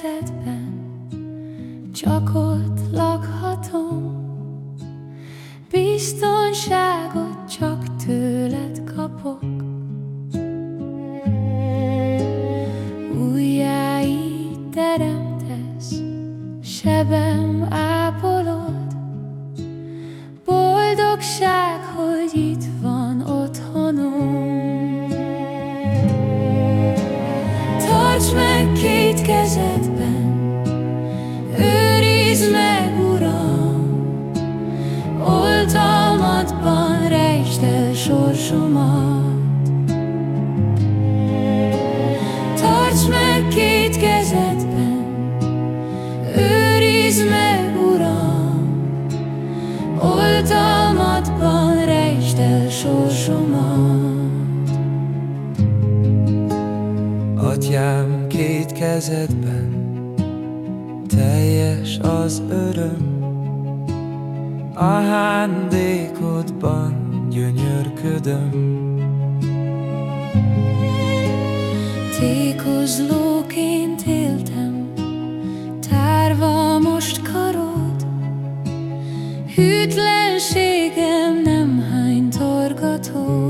két kezedben Csak ott lakhatom. Biztonságot csak tőled kapok. Újjáig teremtesz Sebem ápolod. Boldogság, hogy itt van otthonom. Tarts meg két kezedben Atyám két kezedben Teljes az öröm. Ahándékodban gyönyörködöm. Tékozlóként éltem, tárva most karod, Hűtlenségem nem hány torgató.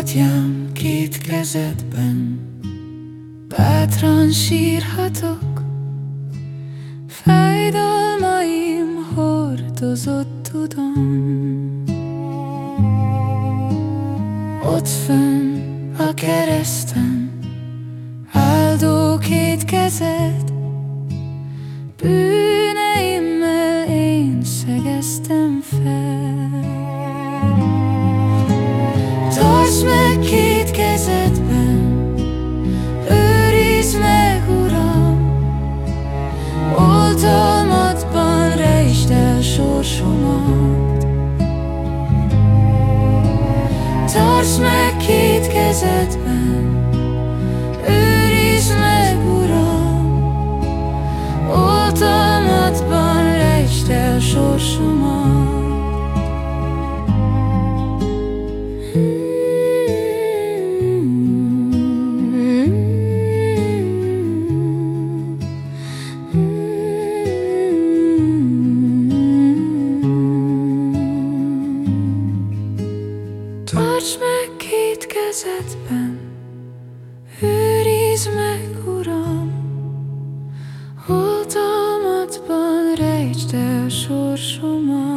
Atyám, két kezedben. Bátran sírhatok Fájdalmaim hordozott tudom. Ott fönn a kereszten Áldó két kezed Tarts meg két kezedben, őrizd meg, Uram, Oltalmadban rejtsd el sorsomat. Tarts meg két kezedben, őrizd meg, Uram, Oltalmadban rejtsd el sorsomat. Kezedben, őrizd meg, Uram, Oltalmadban rejtsd el sorsomat.